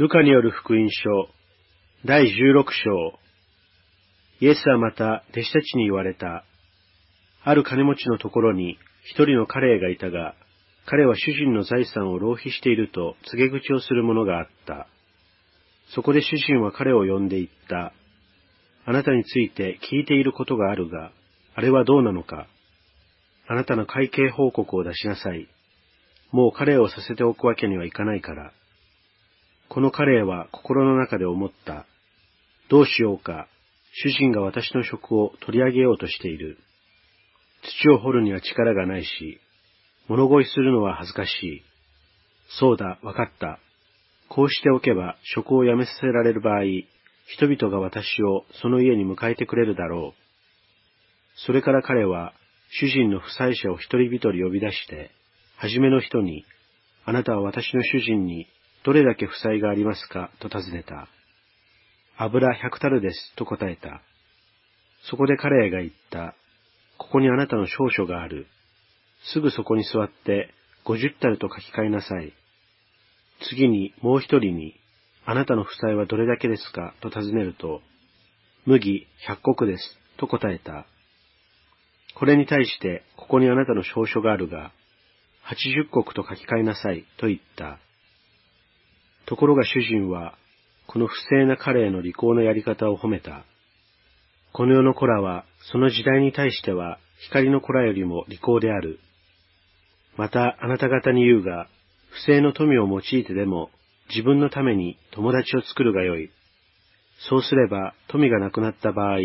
ルカによる福音書、第16章。イエスはまた弟子たちに言われた。ある金持ちのところに一人の家霊がいたが、彼は主人の財産を浪費していると告げ口をするものがあった。そこで主人は彼を呼んで言った。あなたについて聞いていることがあるが、あれはどうなのか。あなたの会計報告を出しなさい。もう彼をさせておくわけにはいかないから。この彼は心の中で思った。どうしようか。主人が私の職を取り上げようとしている。土を掘るには力がないし、物乞いするのは恥ずかしい。そうだ、わかった。こうしておけば職を辞めさせられる場合、人々が私をその家に迎えてくれるだろう。それから彼は主人の負債者を一人一人呼び出して、はじめの人に、あなたは私の主人にどれだけ負債がありますか？と尋ねた。油百樽ですと答えた。そこで彼が言った。ここにあなたの証書がある。すぐそこに座って五十樽と書き換えなさい。次にもう一人に、あなたの負債はどれだけですか？と尋ねると、麦百石ですと答えた。これに対して、ここにあなたの証書があるが、八十石と書き換えなさいと言った。ところが主人は、この不正な彼への利口なやり方を褒めた。この世の子らは、その時代に対しては、光の子らよりも利口である。また、あなた方に言うが、不正の富を用いてでも、自分のために友達を作るがよい。そうすれば、富がなくなった場合、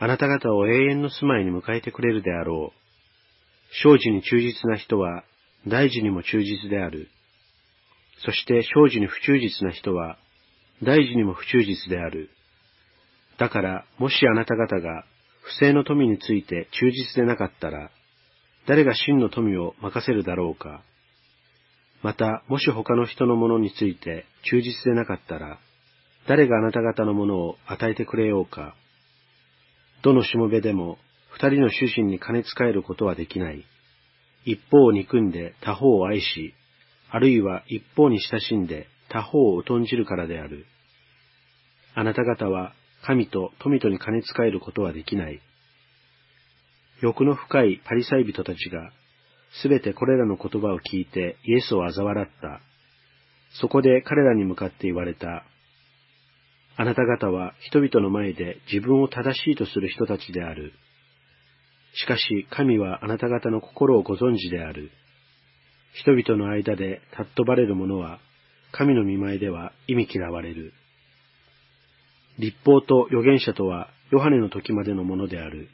あなた方を永遠の住まいに迎えてくれるであろう。生児に忠実な人は、大事にも忠実である。そして生児に不忠実な人は、大事にも不忠実である。だから、もしあなた方が不正の富について忠実でなかったら、誰が真の富を任せるだろうか。また、もし他の人のものについて忠実でなかったら、誰があなた方のものを与えてくれようか。どのしもべでも、二人の主人に金使えることはできない。一方を憎んで他方を愛し、あるいは一方に親しんで他方を疎んじるからである。あなた方は神と富とに金使えることはできない。欲の深いパリサイ人たちが、すべてこれらの言葉を聞いてイエスを嘲笑った。そこで彼らに向かって言われた。あなた方は人々の前で自分を正しいとする人たちである。しかし神はあなた方の心をご存知である。人々の間で尊ばれる者は、神の見前では意味嫌われる。立法と預言者とは、ヨハネの時までのものである。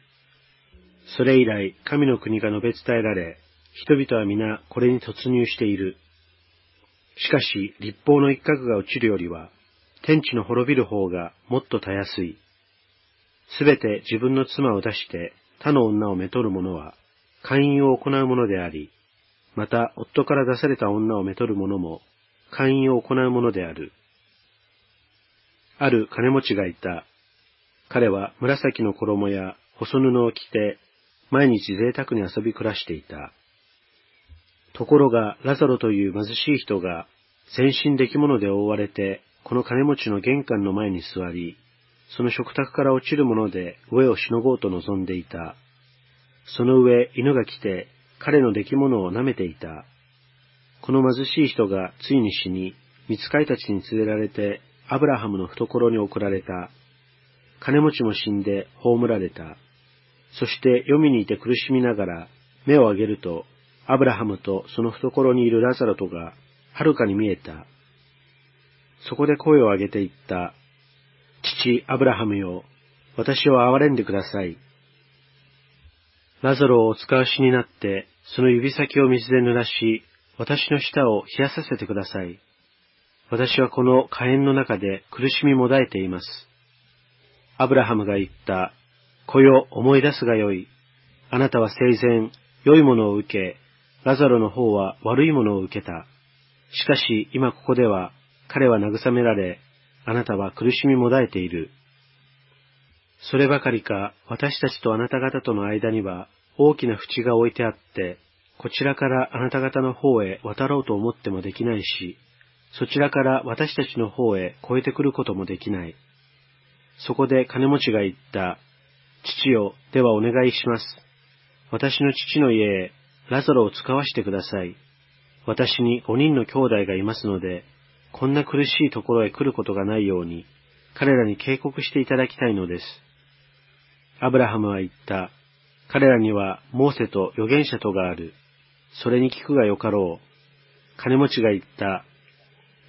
それ以来、神の国が述べ伝えられ、人々は皆これに突入している。しかし、立法の一角が落ちるよりは、天地の滅びる方がもっとたやすい。すべて自分の妻を出して他の女をめとる者は、会員を行うものであり、また夫から出された女をめとる者も、会員を行うものである。ある金持ちがいた。彼は紫の衣や細布を着て、毎日贅沢に遊び暮らしていた。ところが、ラザロという貧しい人が、全身出来物で覆われて、この金持ちの玄関の前に座り、その食卓から落ちるもので上をしのごうと望んでいた。その上、犬が来て、彼の出来物を舐めていた。この貧しい人がついに死に、見つかいたちに連れられて、アブラハムの懐に送られた。金持ちも死んで葬られた。そして読みにいて苦しみながら目を上げると、アブラハムとその懐にいるラザロとがはるかに見えた。そこで声を上げて言った。父アブラハムよ、私を憐れんでください。ラザロをお使わしになって、その指先を水で濡らし、私の舌を冷やさせてください。私はこの火炎の中で苦しみもだえています。アブラハムが言った。子よ、思い出すがよい。あなたは生前、良いものを受け、ラザロの方は悪いものを受けた。しかし、今ここでは、彼は慰められ、あなたは苦しみもだえている。そればかりか、私たちとあなた方との間には大きな縁が置いてあって、こちらからあなた方の方へ渡ろうと思ってもできないし、そちらから私たちの方へ越えてくることもできない。そこで金持ちが言った。父よ、ではお願いします。私の父の家へラザロを使わしてください。私に五人の兄弟がいますので、こんな苦しいところへ来ることがないように、彼らに警告していただきたいのです。アブラハムは言った。彼らにはモーセと預言者とがある。それに聞くがよかろう。金持ちが言った。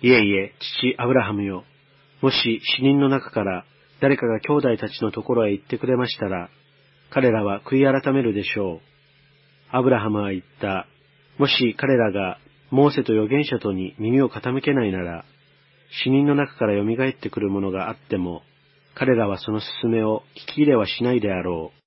いえいえ、父アブラハムよ。もし死人の中から誰かが兄弟たちのところへ行ってくれましたら、彼らは悔い改めるでしょう。アブラハムは言った。もし彼らがモーセと預言者とに耳を傾けないなら、死人の中から蘇ってくるものがあっても、彼らはその勧めを聞き入れはしないであろう。